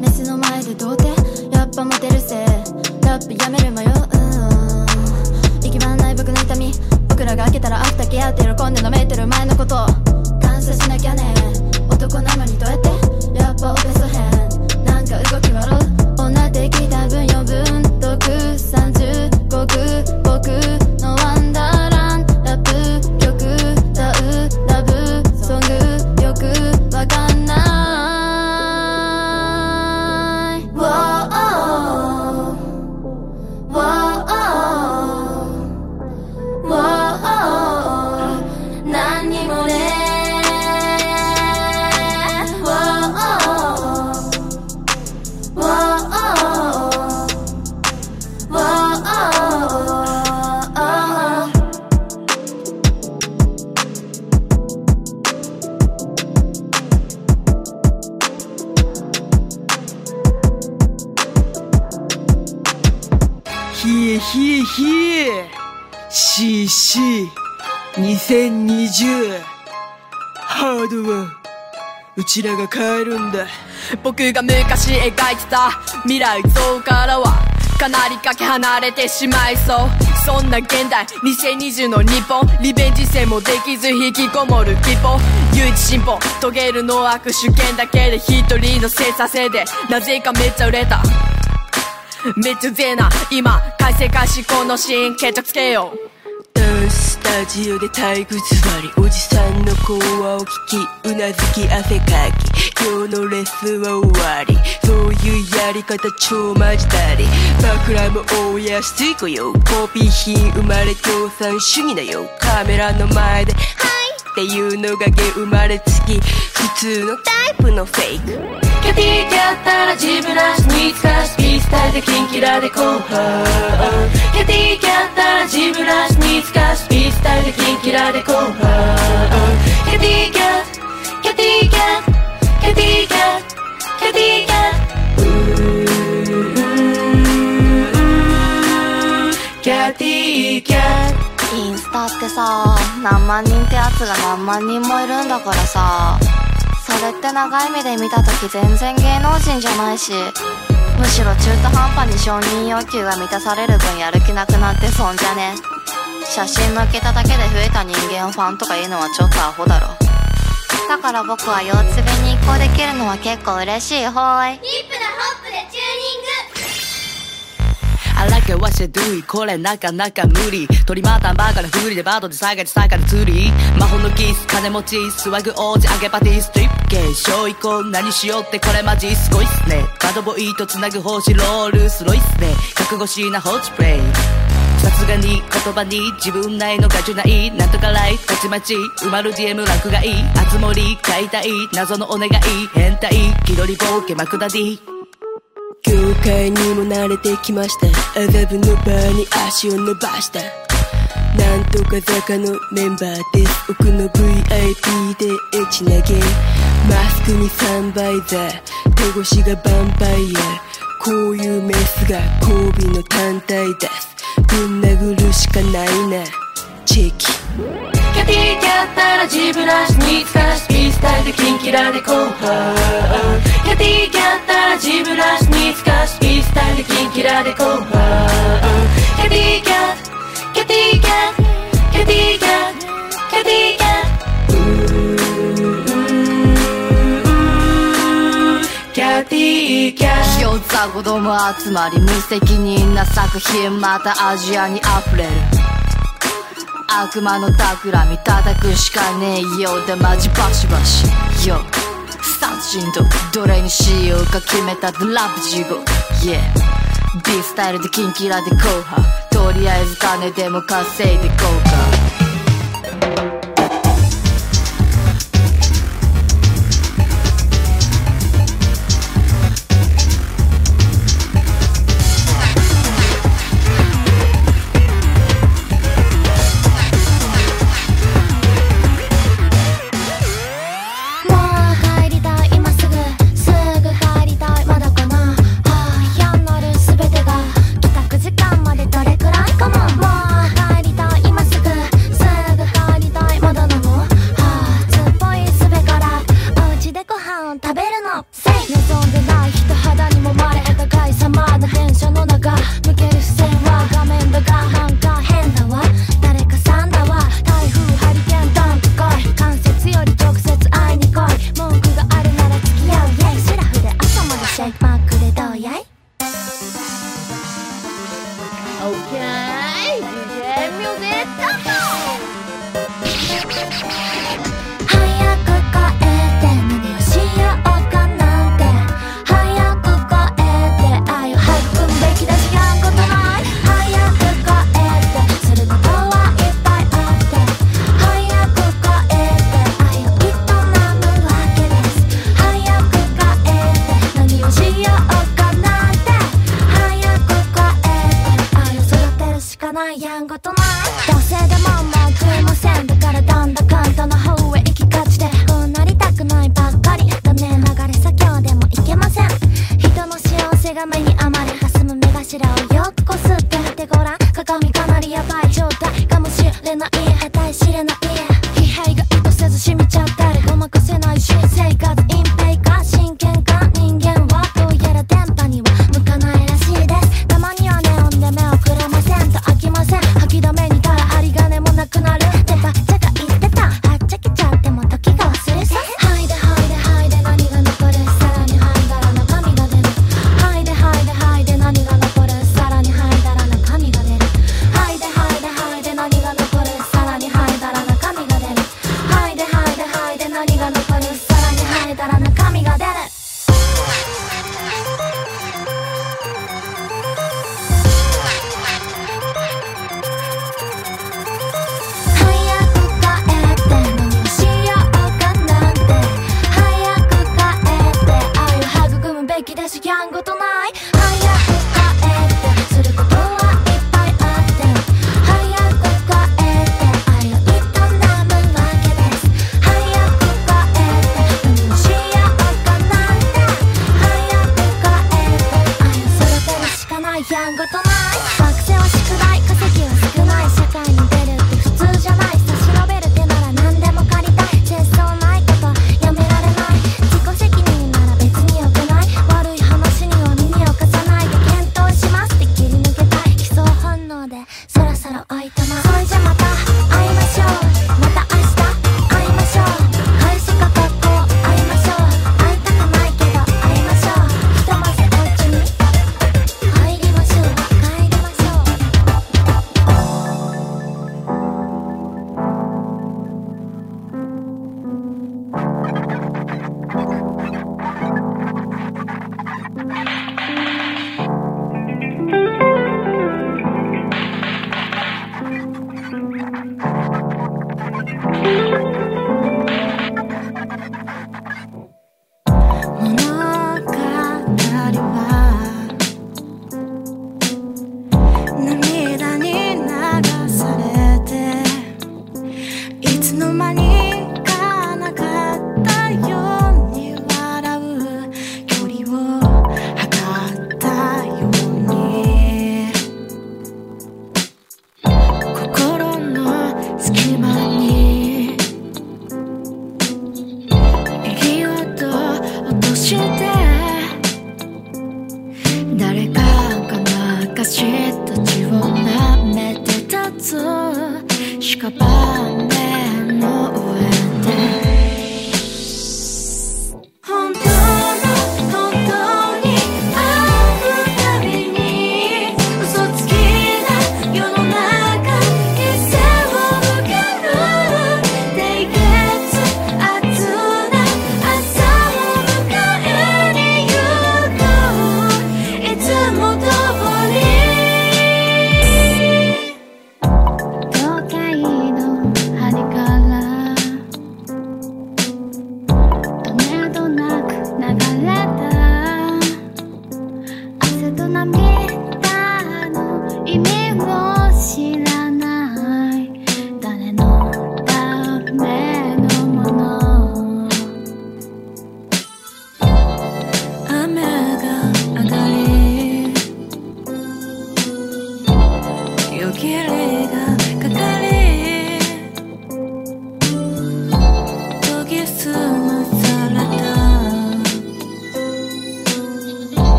メスの前で童貞やっぱモテるせラップやめるもよ。うーん。息まんない僕の痛み。僕らが開けたらアフターケアって喜んで飲めてる前のこと。感謝しなきゃね。男なのにどうやって？やっぱオペソ変なんか動き悪う。女的多分余分。毒35区僕ちらが変えるんだ。僕が昔描いてた未来像からはかなりかけ離れてしまいそう。そんな現代2020の日本リベンジ戦もできず引きこもる希望。唯一進歩遂げるのは握手券だけで一人の精査制でなぜかめっちゃ売れた。めっちゃうぜえな今改正開始このシーン決着つけよう。スタジオで体育座りおじさんの講話を聞き。うなずき汗かき。今日のレッスンは終わり。そういうやり方超マジだり。枕も大安い子よ。コピー品生まれ共産主義だよ。カメラの前で「はい」っていうのがゲ生まれつき普通のタイプのフェイク。キャティーやったら自分らし見つかしピースタイルでキンキラで後半キャティーやったら自分らし見つかしピースタイルでキンキラで後半キャティーキャッキャティーキャッキャティーキャッキャティーキャってさ何万人ってやつが何万人もいるんだからさ。それって長い目で見た時全然芸能人じゃないしむしろ中途半端に承認要求が満たされる分やる気なくなってそんじゃね。写真載っけただけで増えた人間ファンとかいうのはちょっとアホだろ。だから僕は腰つべに移行できるのは結構嬉しい。ほーい。ヒップなホップでチューニング。荒けわしてドゥイこれなかなか無理。鳥またんバカなふりでバードで下げて下がる釣り魔法のキス金持ちスワグ王子揚げパティストリップ系小以降何しようってこれマジすごいっすね。バドボイーと繋ぐ星ロールスロイっすね。覚悟しなホッチプレイ。さすがに言葉に自分なりのガジュない。なんとかライたちまち。埋まる DM 落外あつ森買いたい。謎のお願い。変態。気取りボケマクダディ。業界にも慣れてきました。麻布のバーに足を伸ばした。なんとか坂のメンバーです。奥の VIP でエッチなゲーマスクにサンバイザー。手越しがヴァンパイア。こういうメスが交尾の単体です。ぶん殴るしかないな。チェキ。キャティーキャったら自分らし見つかしピースタイルでキンキラで後半キャティーキャったら自分らし見つかしピースタイルでキンキラで後半キャティーキャッキャティーキャッキャティーキャッキャティーキャキャティーキャひよざ子供集まり無責任な作品またアジアに溢れる悪魔の企み叩くしかねえよ。うでマジバシバシ。よ殺人とどれにしようか。決めたラップ地獄 Yeah ビースタイルでキンキラで後半とりあえず金でも稼いでこうか。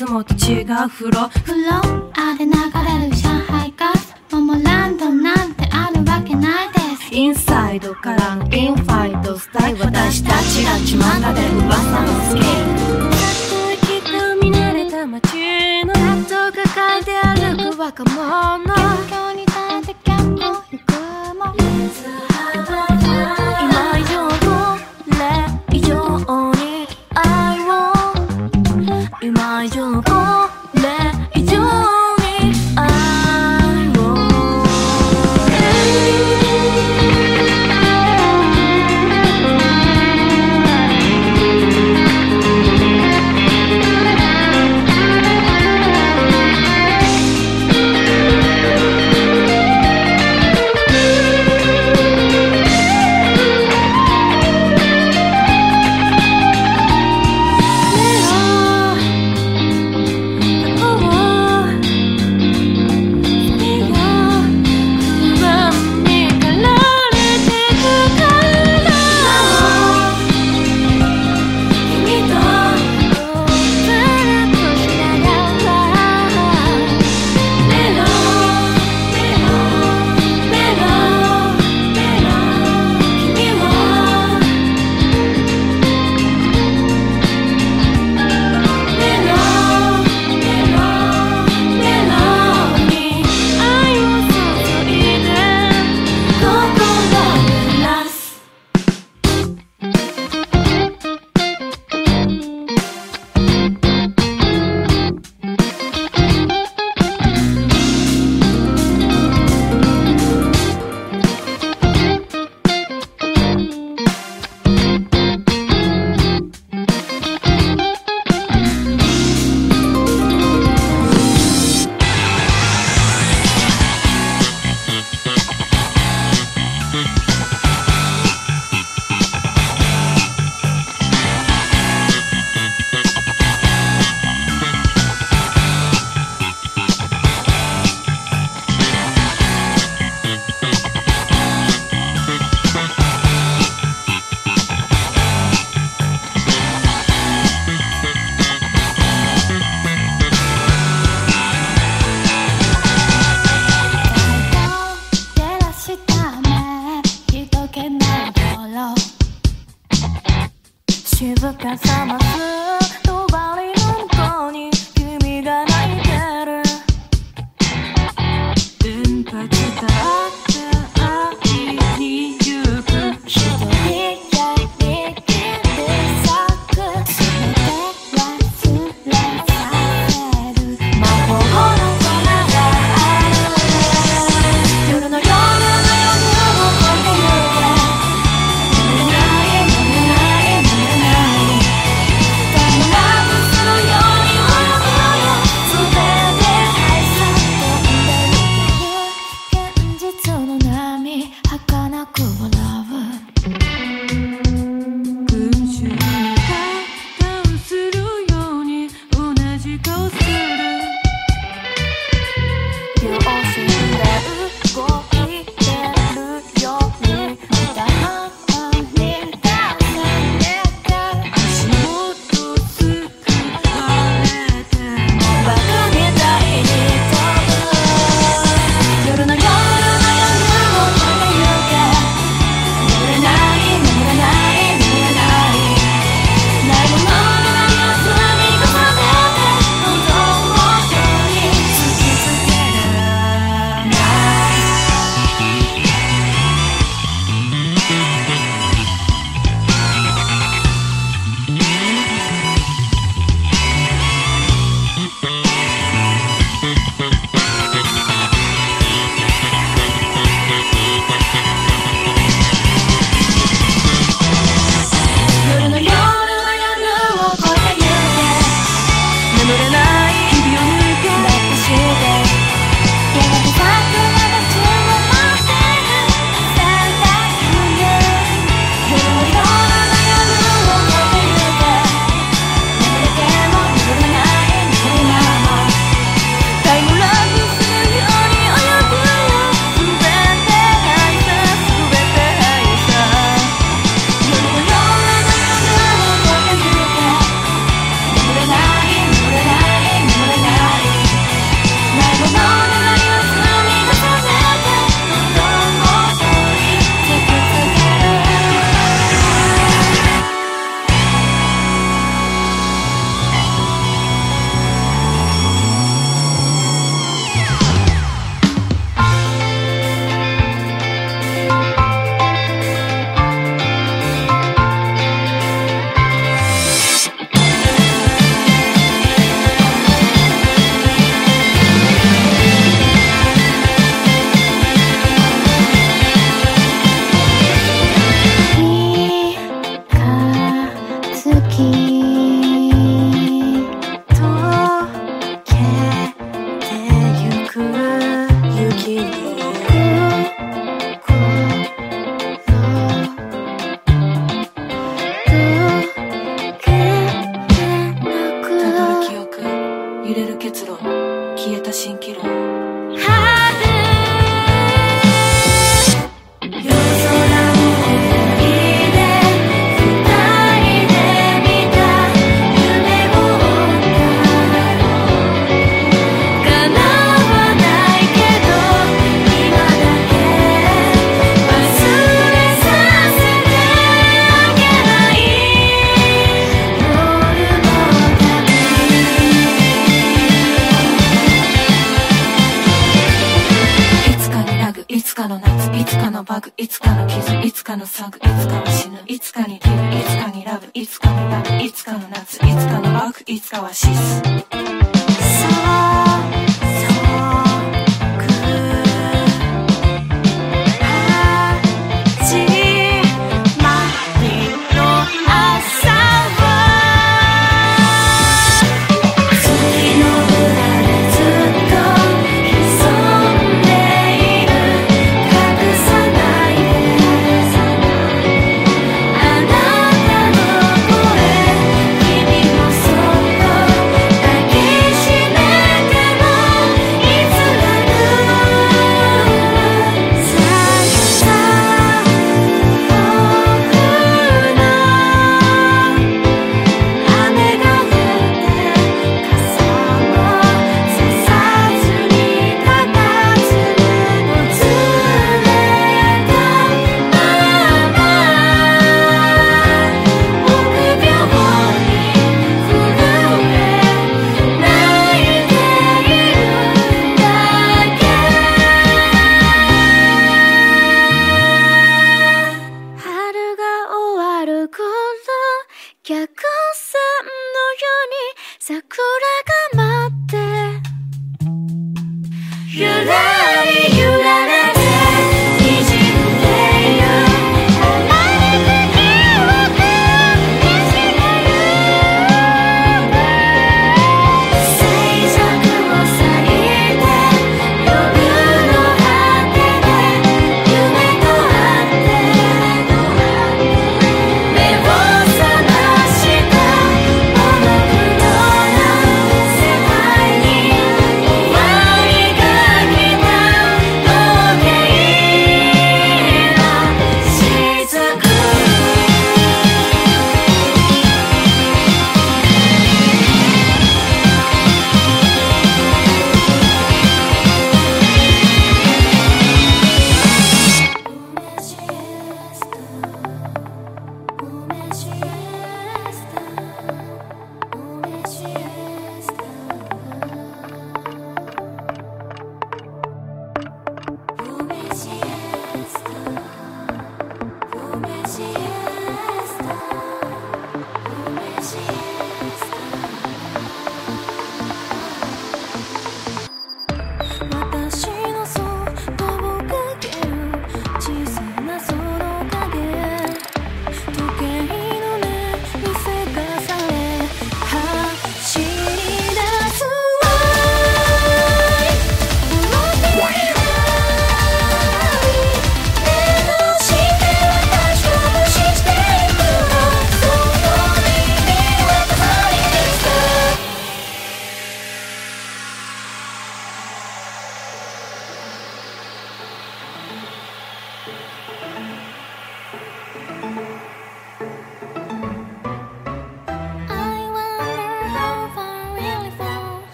つもと違う風呂。フロ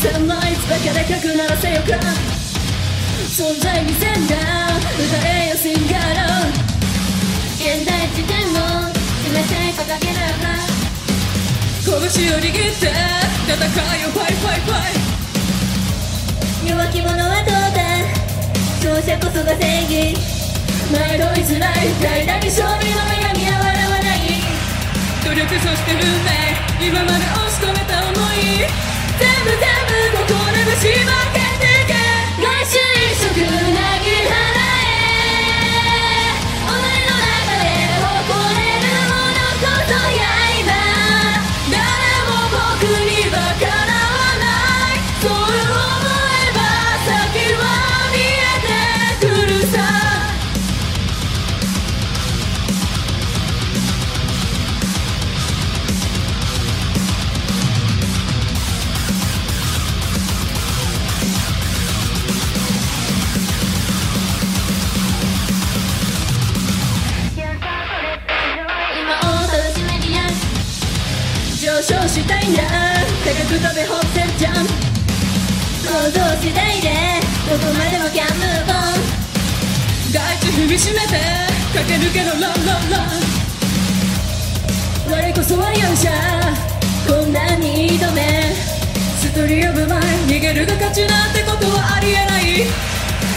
セロナイだけで曲鳴らせよか。存在にせんだ。歌えよシンガー現代時点を冷せい掲げながら拳を握って戦いをファイファイファイ。弱き者はどうだ。勝者こそが正義。迷いづらい大なり勝利の女神は笑わない。努力そして運命今まで押し止めた思い。全部全部ここでしまけん。だ高く飛べせ線ジャンプ行動次第で。どこまでもキャンプーボン。大地踏みしめて駆け抜けろランランラン。我こそは勇者こんなに挑め。ストリームマイ逃げるが勝ちなんてことはありえない。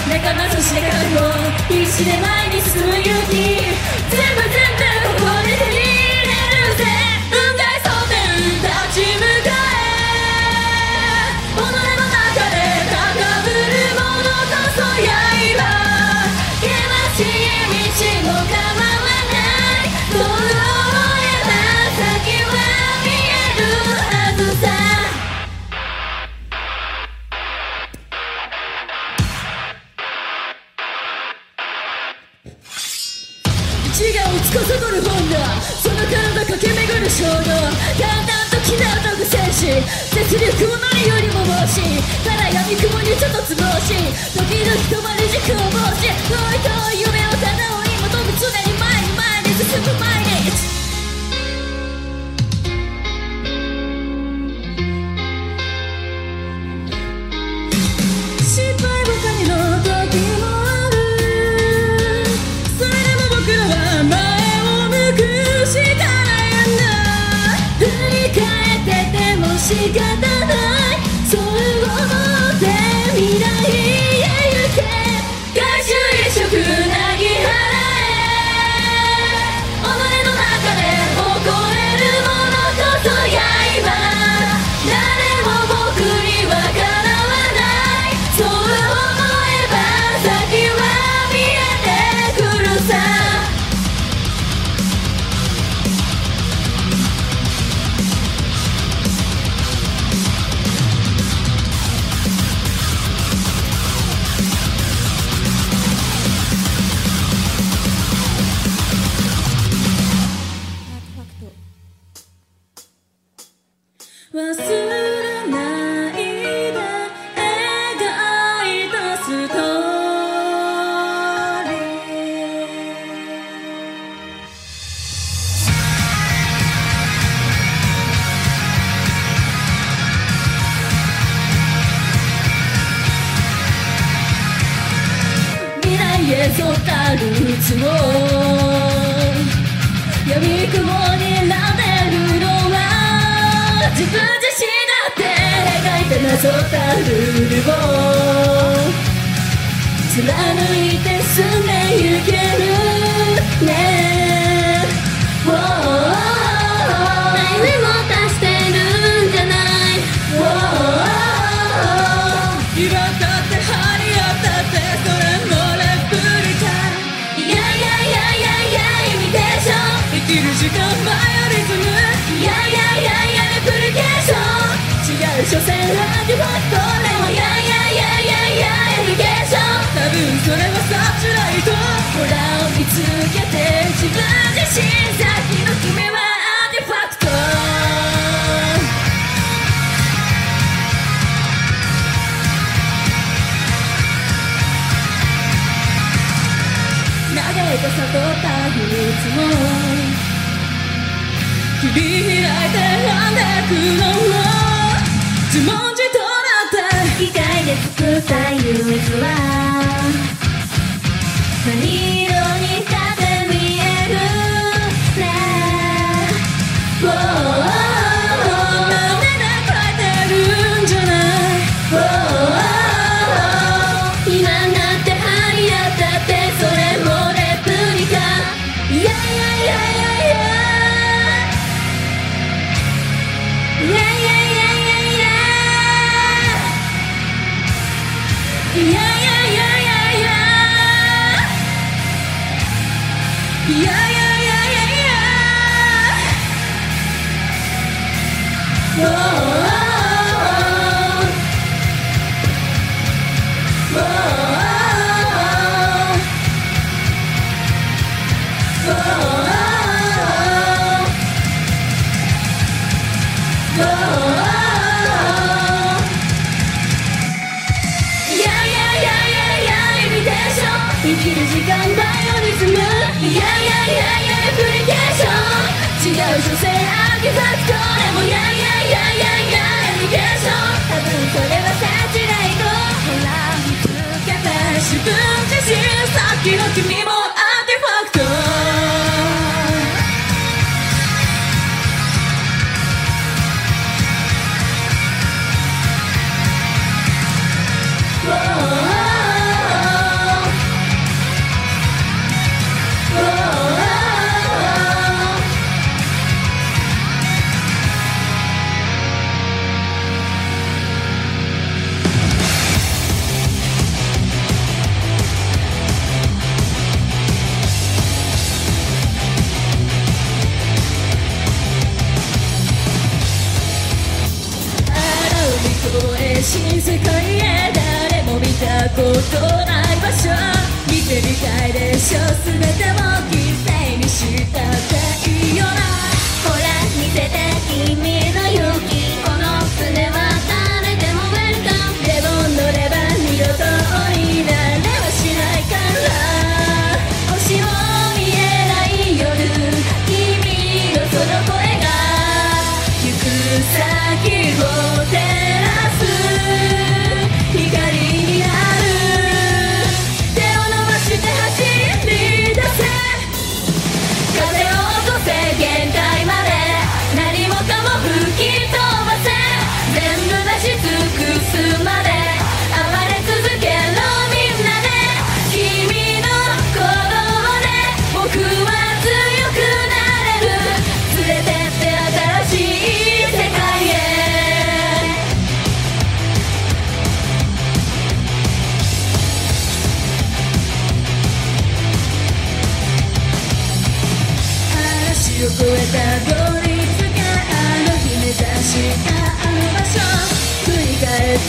仲間として覚悟必死で前に進む勇気。全部全部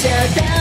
ちゃダ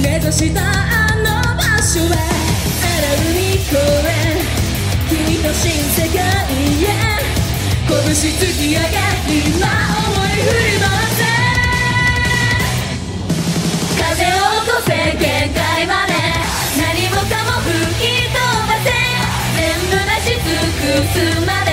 目指したあの場所は洗うにこれ君の新世界へ拳突き上げ今思い振り回せ風を起こせ限界まで何もかも吹き飛ばせ全部出し尽くすまで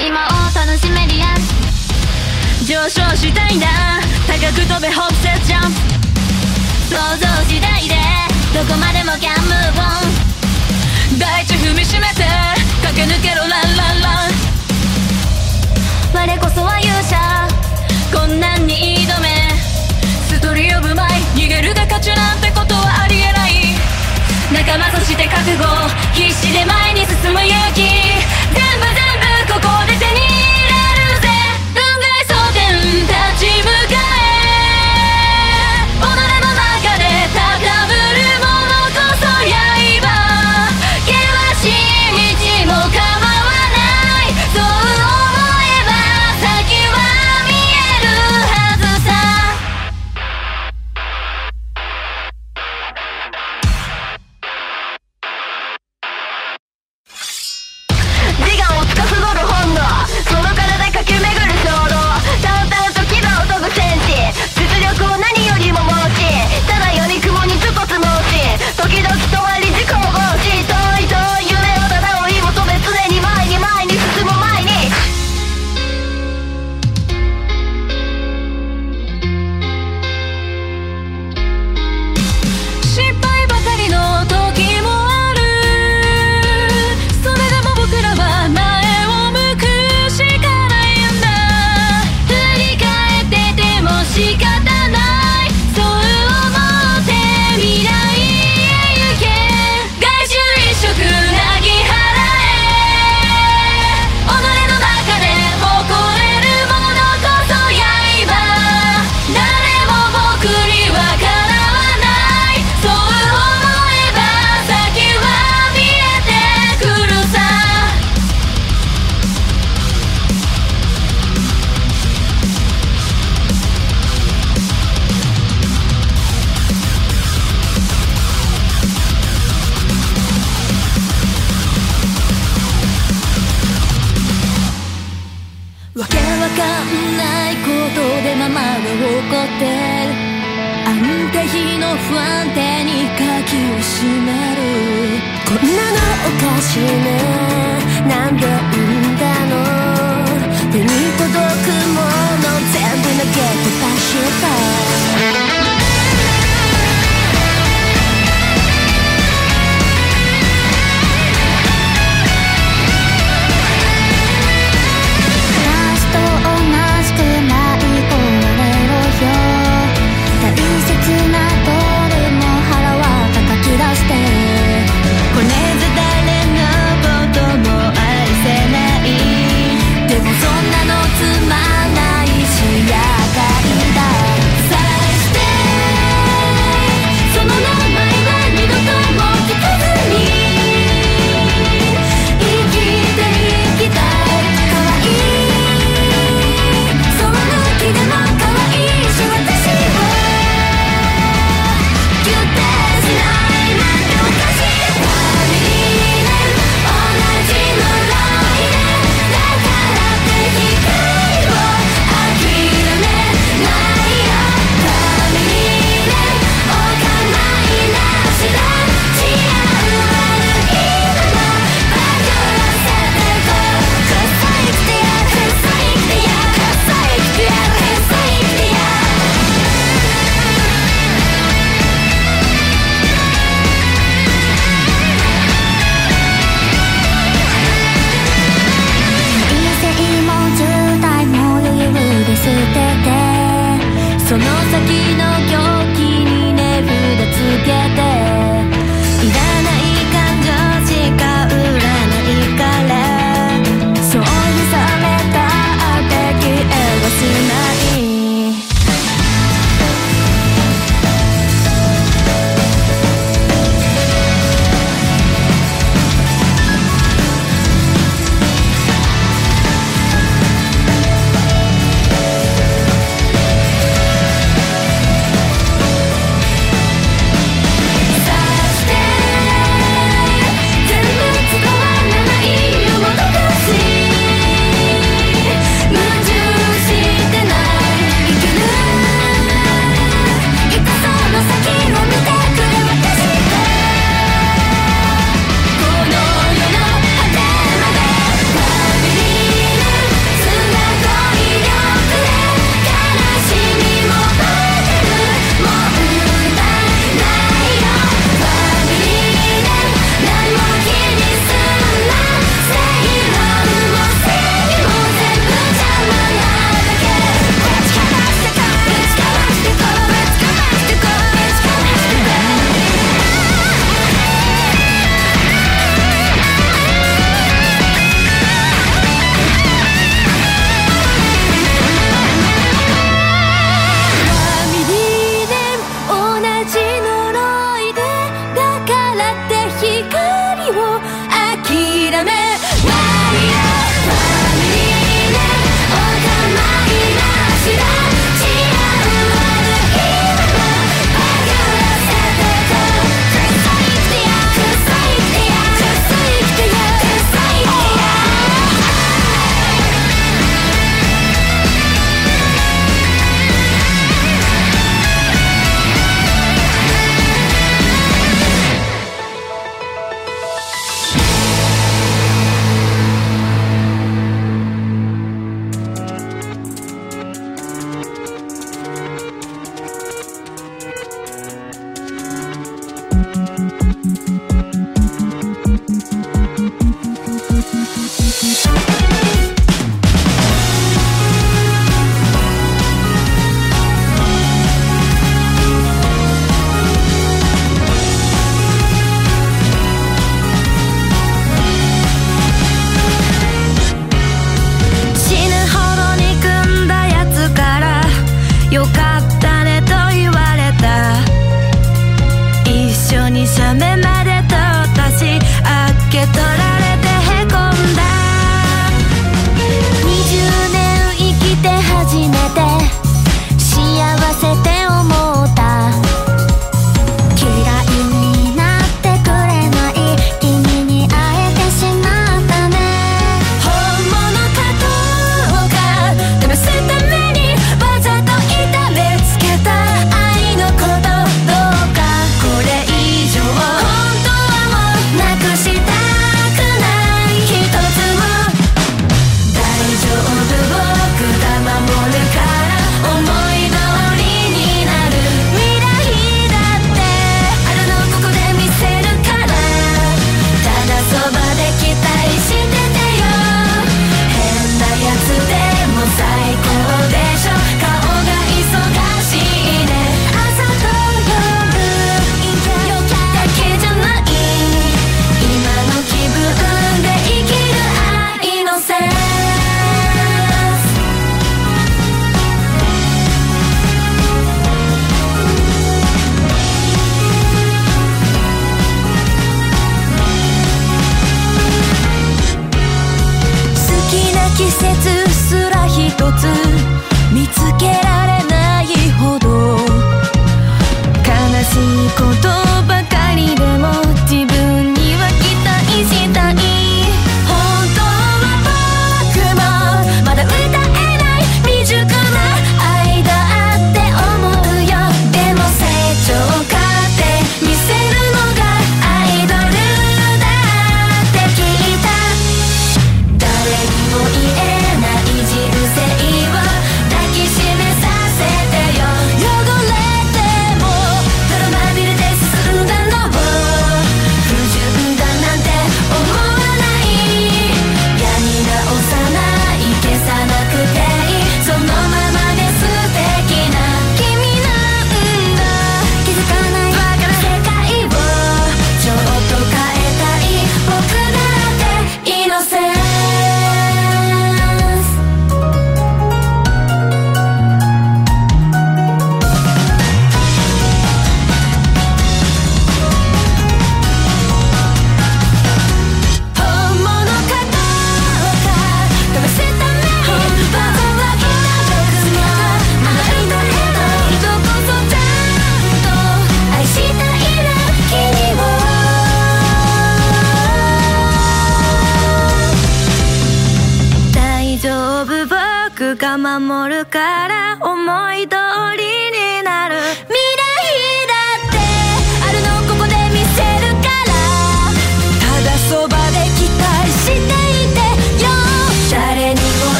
今を楽しめるや上昇したいん。だ高く飛べホップセッジャンプ想像次第でどこまでもキャンムーボン大地踏みしめ。て駆け抜けろランラン。ラン我こそは勇者こんなに挑め。ストリームマイ逃げるが勝ちなんてことはありえない。仲間として覚悟必死で前に進む勇気。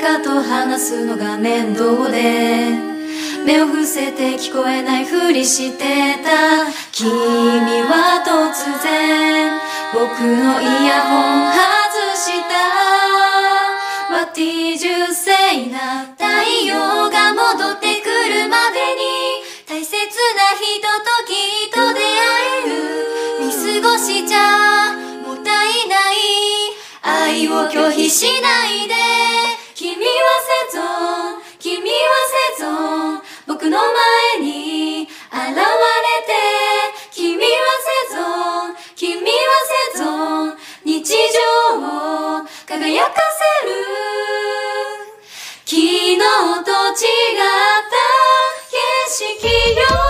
かと話すのが面倒で。目を伏せて聞こえないふりしてた。君は突然僕のイヤホン外した。What did you say な太陽が戻ってくるまでに大切な人ときっと出会える。見過ごしちゃもったいない。愛を拒否しないで。ぞ君はせぞ僕の前に現れて君はせぞ君はせぞ日常を輝かせる昨日と違った景色よ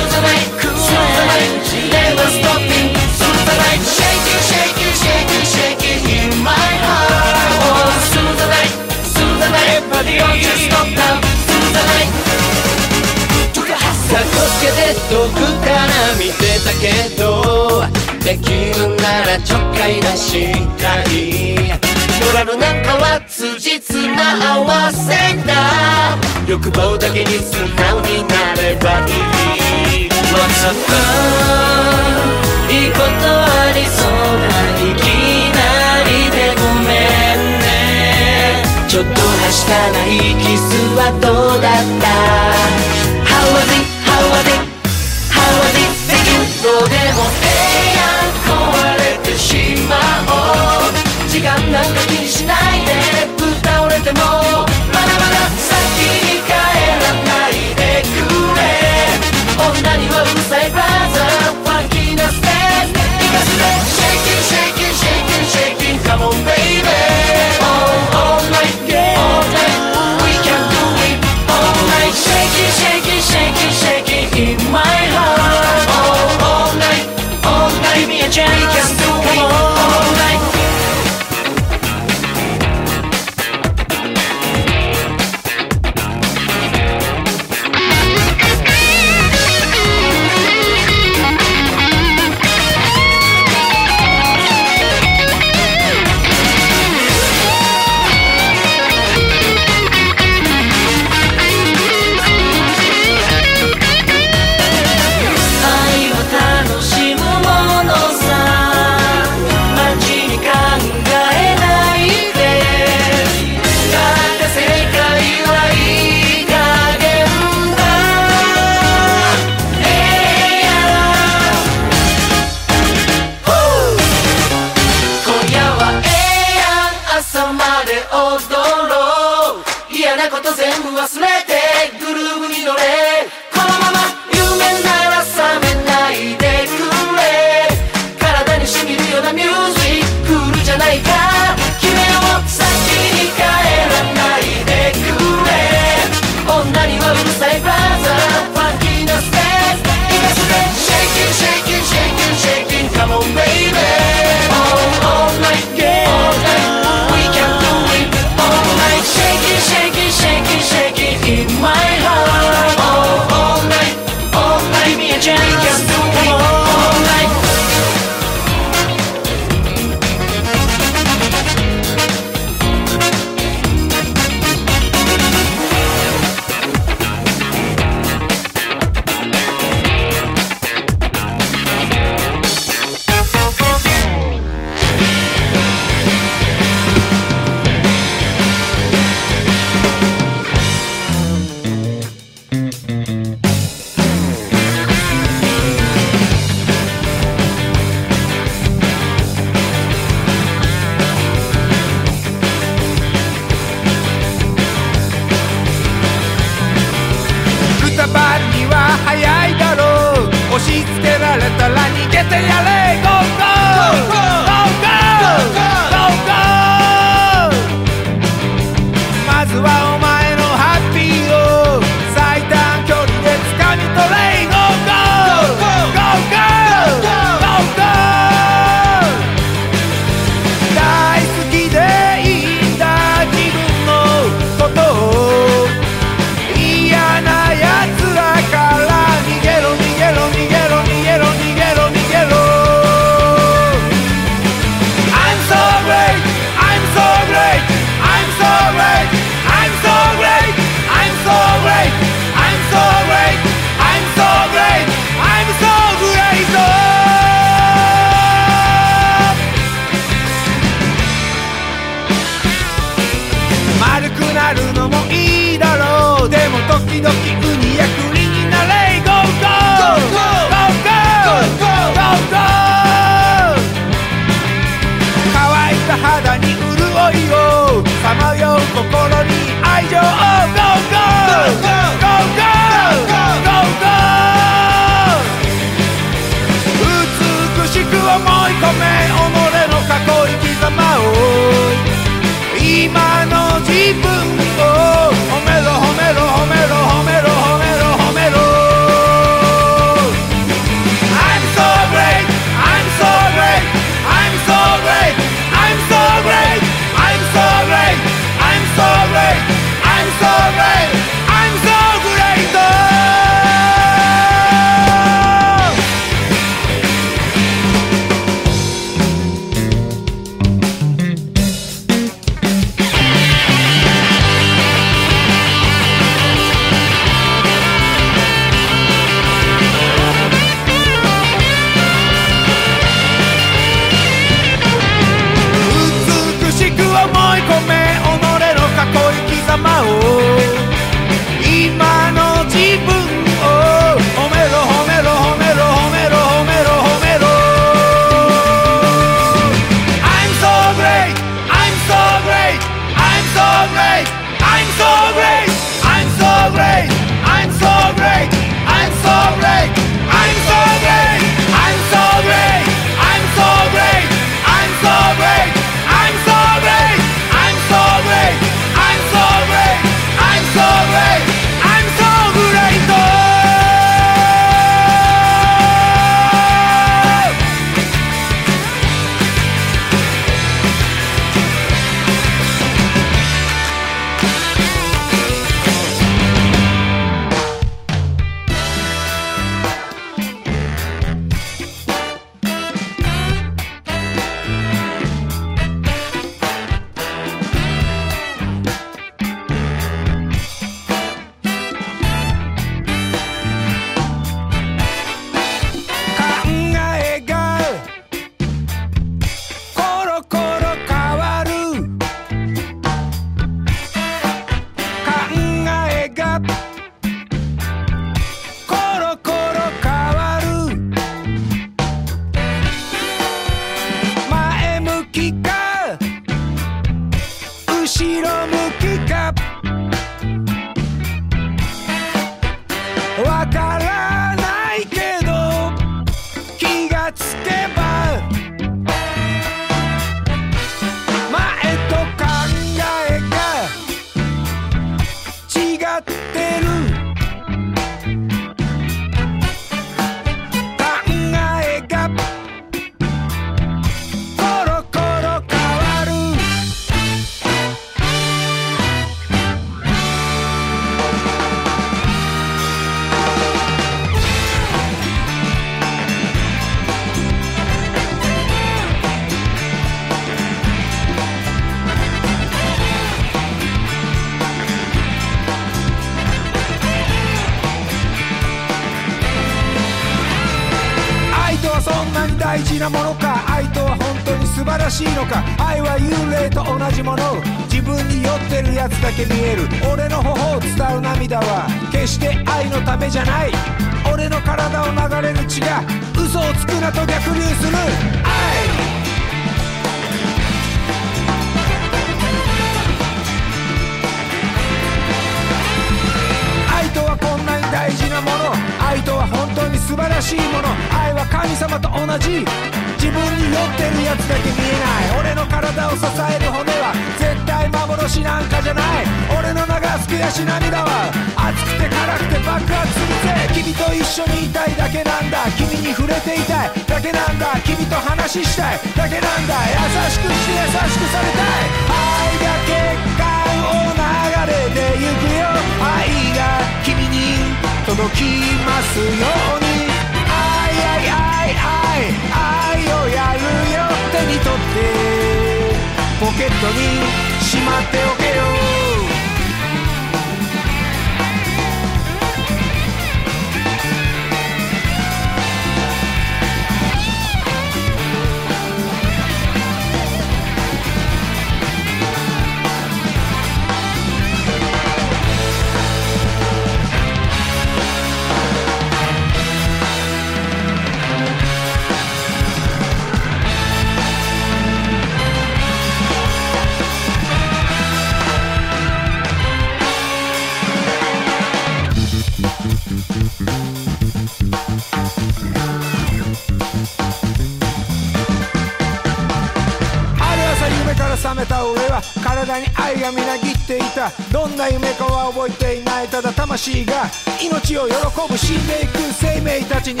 に愛がみなぎっていた。どんな夢かは覚えていない。ただ魂が命を喜ぶ死んでいく生命たちに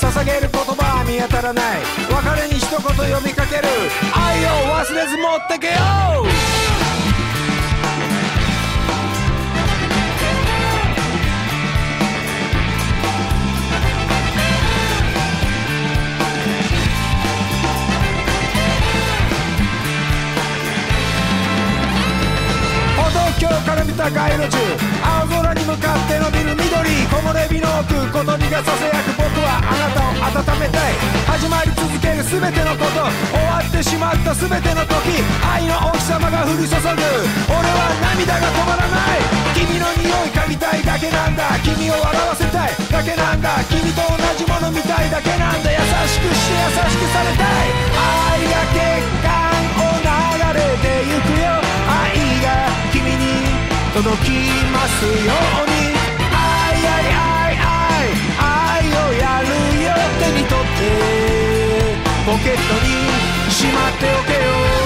捧げる言葉は見当たらない。別れに一言呼びかける。愛を忘れず持ってけよ。から見た街路樹青空に向かって伸びる緑木漏れ日の奥小鳥がささやく僕はあなたを温めたい始まり続ける全てのこと終わってしまった全ての時愛の大きさが降り注ぐ。俺は涙が止まらない。君の匂い嗅ぎたいだけなんだ。君を笑わせたい。だけなんだ。君と同じもの見たいだけなんだ。優しくして優しくされたい。愛が血管を流れ。てゆくよ。届きますように。愛愛愛愛愛をやるよ手に取って。ポケットにしまっておけよ。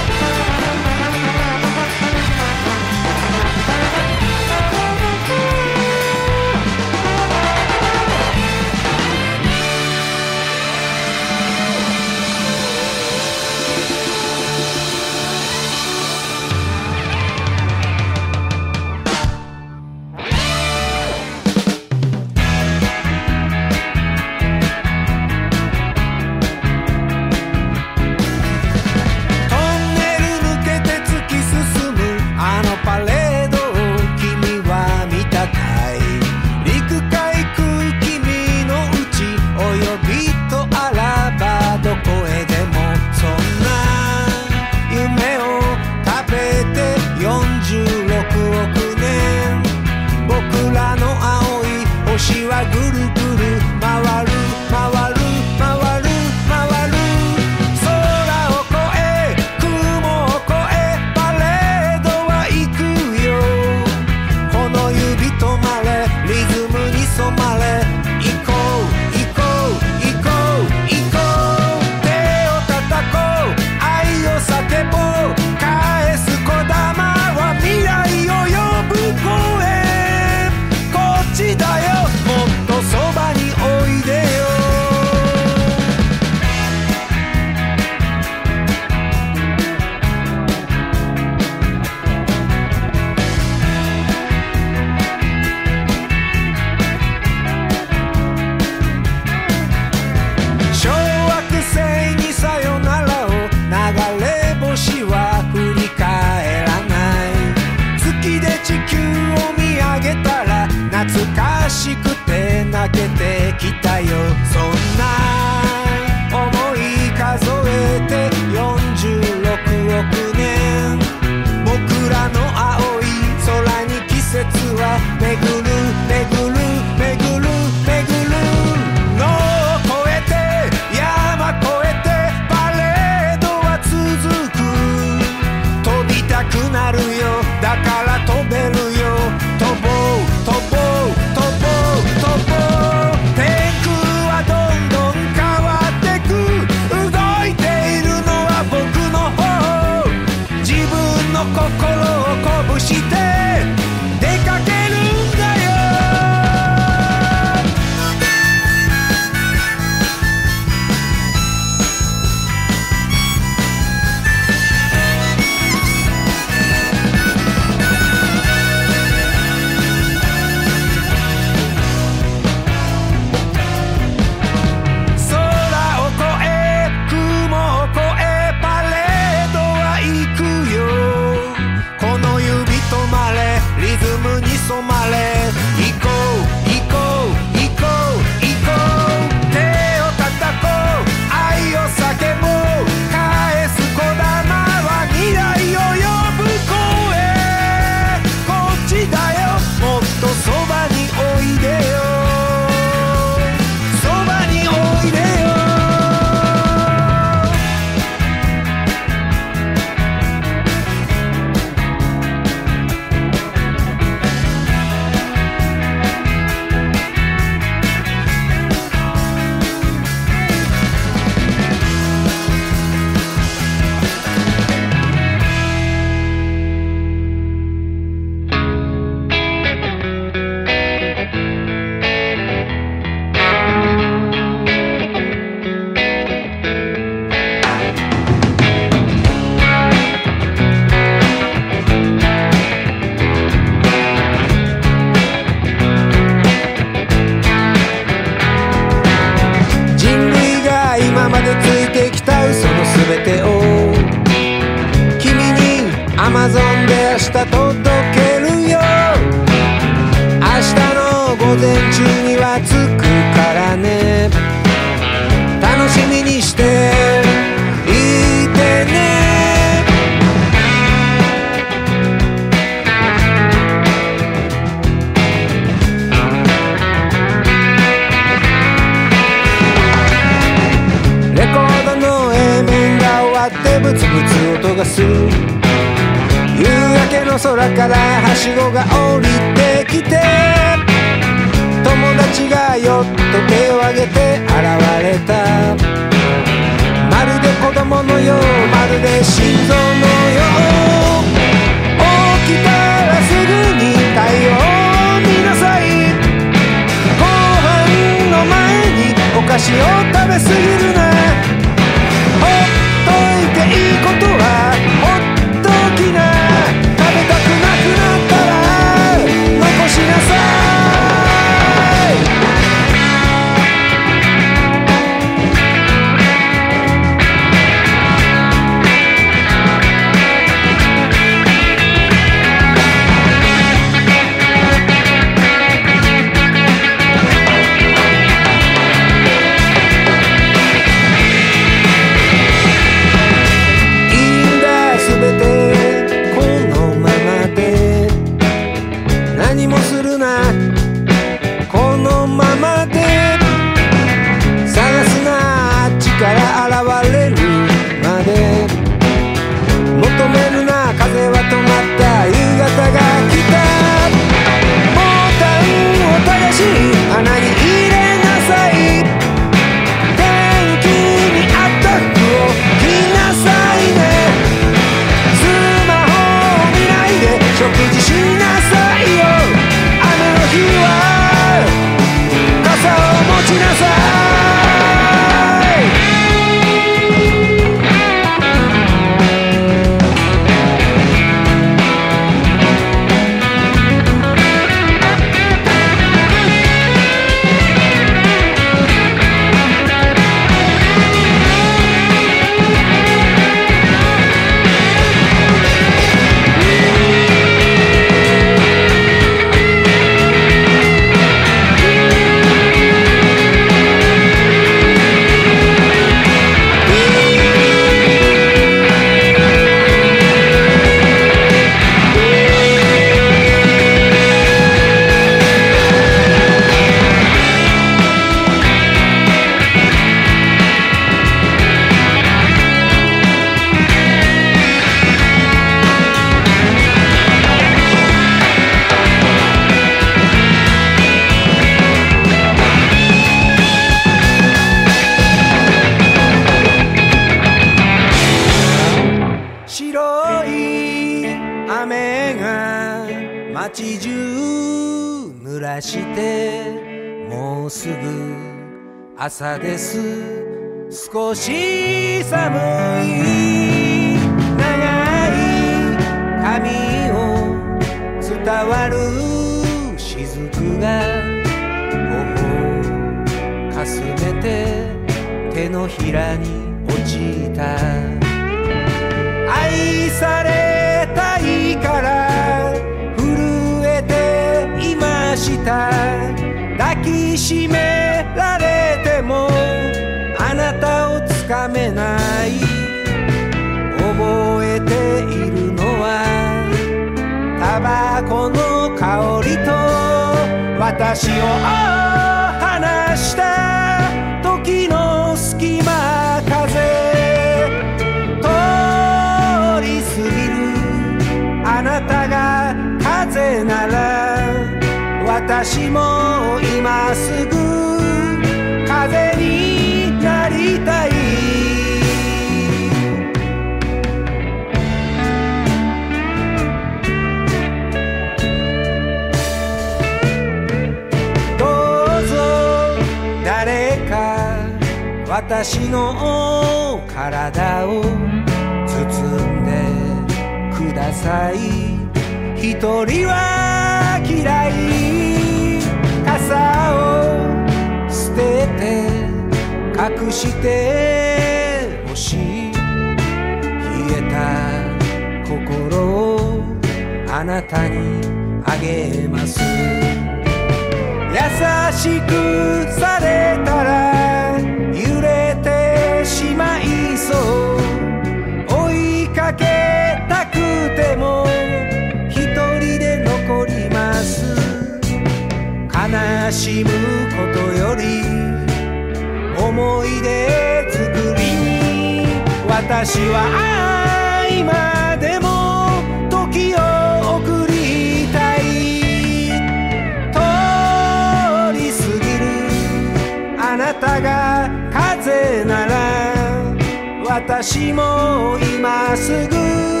私も今すぐ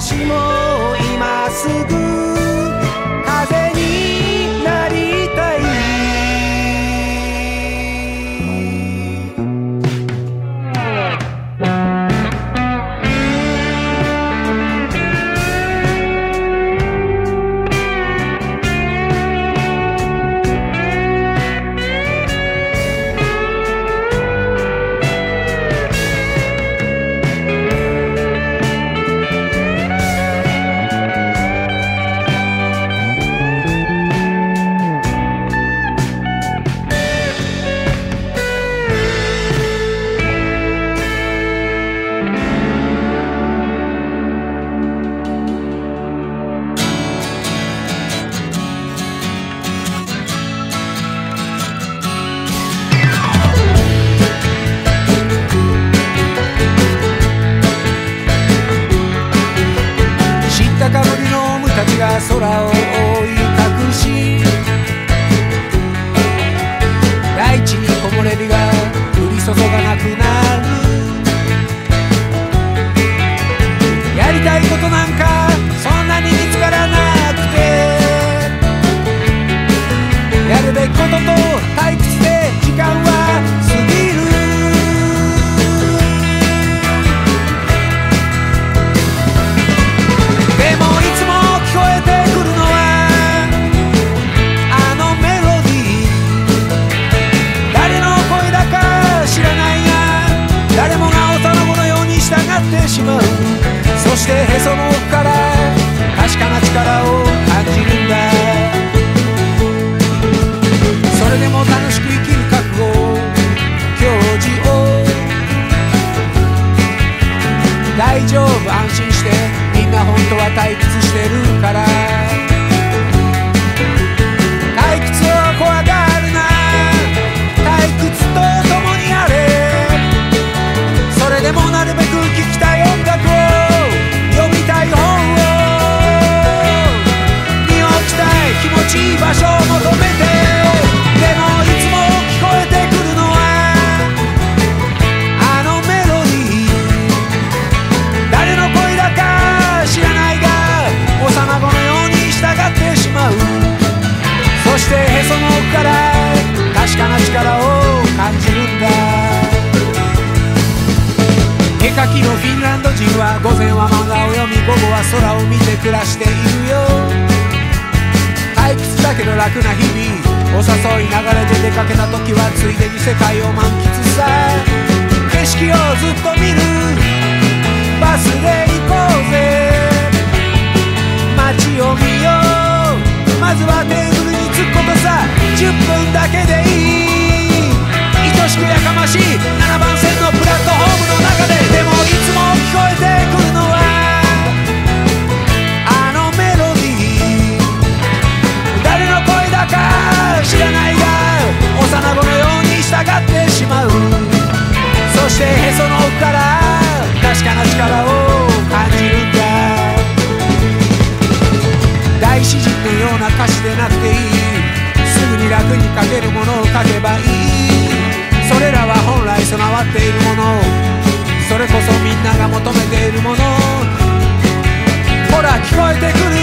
私も空をしてへその奥から確かな力を感じるんだ。それでも楽しく生きる覚悟教授を。大丈夫安心してみんな本当は退屈してる。いい場所を求めてでもいつも聞こえてくるのはあのメロディー誰の声だか知らないが幼子のように従ってしまう。そしてへその奥から確かな力を感じるんだ。絵描きのフィンランド人は午前は漫画を読み午後は空を見て暮らしているよ。けど楽な日々。お誘い流れで出かけた時はついでに世界を満喫さ景色をずっと見る。バスで行こうぜ。街を見よう。まずはテーブルに着くことさ。10分だけでいい。愛しくやかましい。7番線のプラットホームの中で。でもいつも聞こえてくるのはか知らないが幼子のように従ってしまう。そしてへその奥から確かな力を感じるんだ。大詩人のような歌詞でなくていい。すぐに楽に書けるものを書けばいい。それらは本来備わっているもの。それこそみんなが求めているもの。ほら聞こえてくる。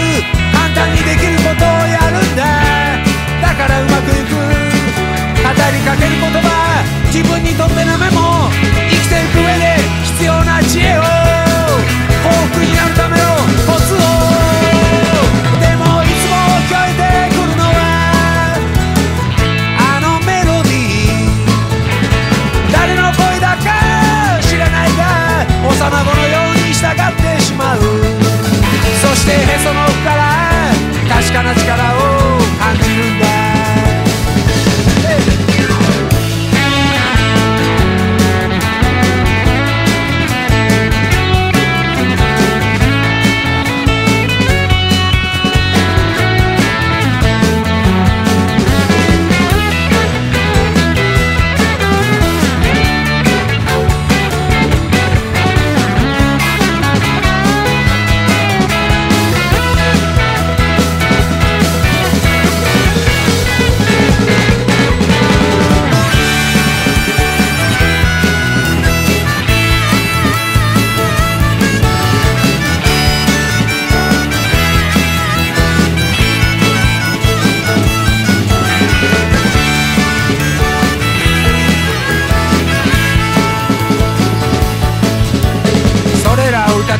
簡単にできることをやるんだ。だからうまくいく。語りかける言葉。自分にとってのメモ生きていく上で必要な知恵を。幸福になるためのコツを。でもいつも聞こえてくるのは。あのメロディー。誰の声だか知らないが幼子のように従ってしまう。そしてへその奥から確かな力を感じるんだ。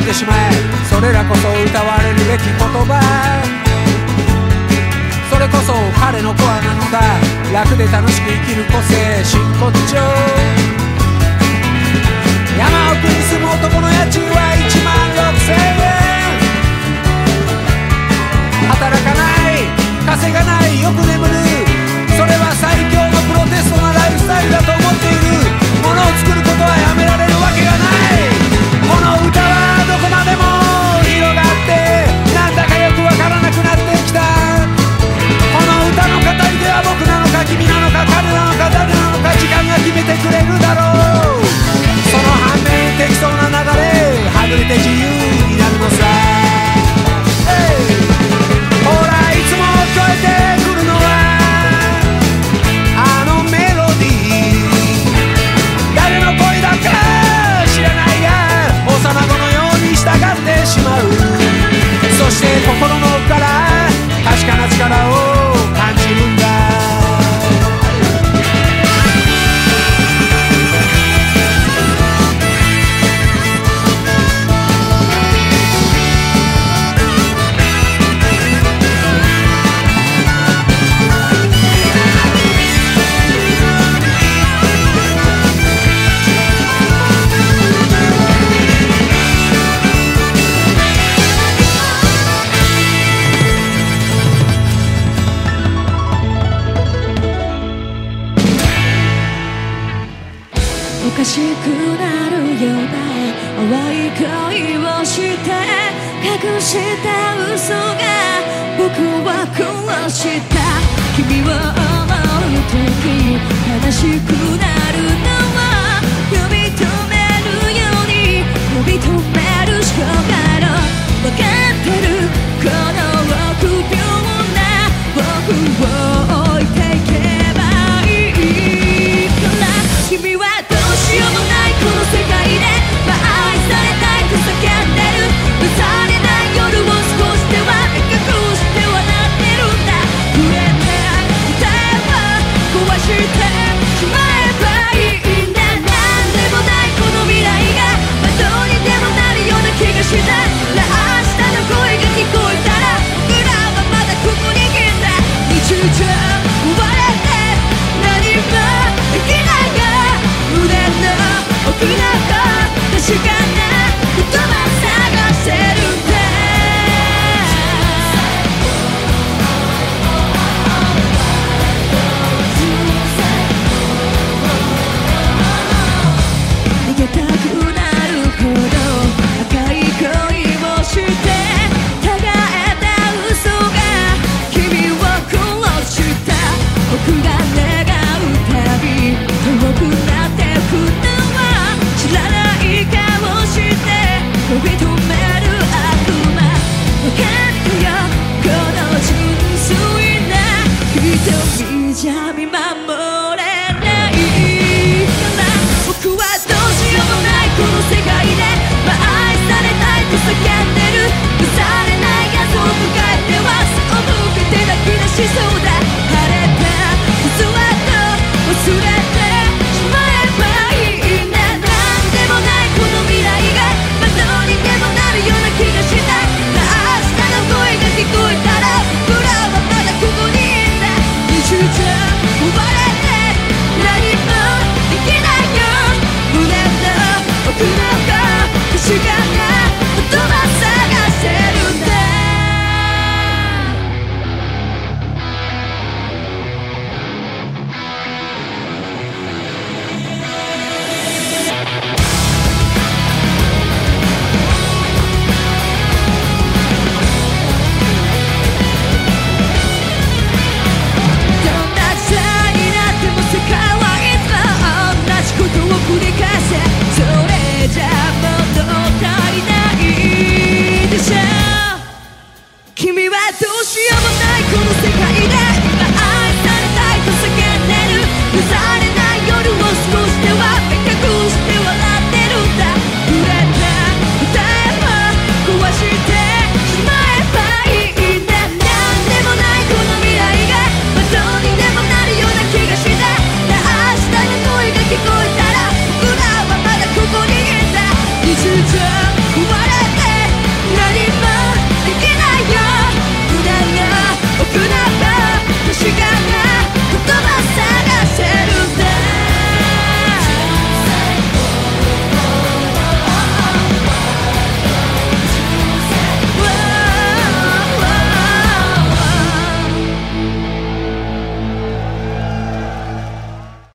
ってしまえそれらこそ歌われるべき言葉それこそ彼のコアなのだ楽で楽しく生きる個性真骨頂山奥に住む男の家賃は1万6千円働かない稼がないよく眠るそれは最強のプロテストなライフスタイルだと思っている。ものを作ることはやめられるわけがない。彼なのか誰なのか時間が決めてくれるだろうその反面適当な流れはぐれて自由になるのさ Hey ほらいつも聞こえてくるのはあのメロディー誰の声だか知らないが幼子のように従ってしまうそして心の奥から確かな力を隠した嘘が僕は殺した。君を思う時悲しくなるの。叫んでる。腐れない画像を迎えてはそうけて泣き出しそうだ。晴れた嘘はと忘れてしまえばいいんだ何でもないこの未来がまどうにでもなるような気がした。明日の声が聞こえたら僕らはまだここにいただ20ちゃ奪われて何もできないよ。胸の奥の子確かな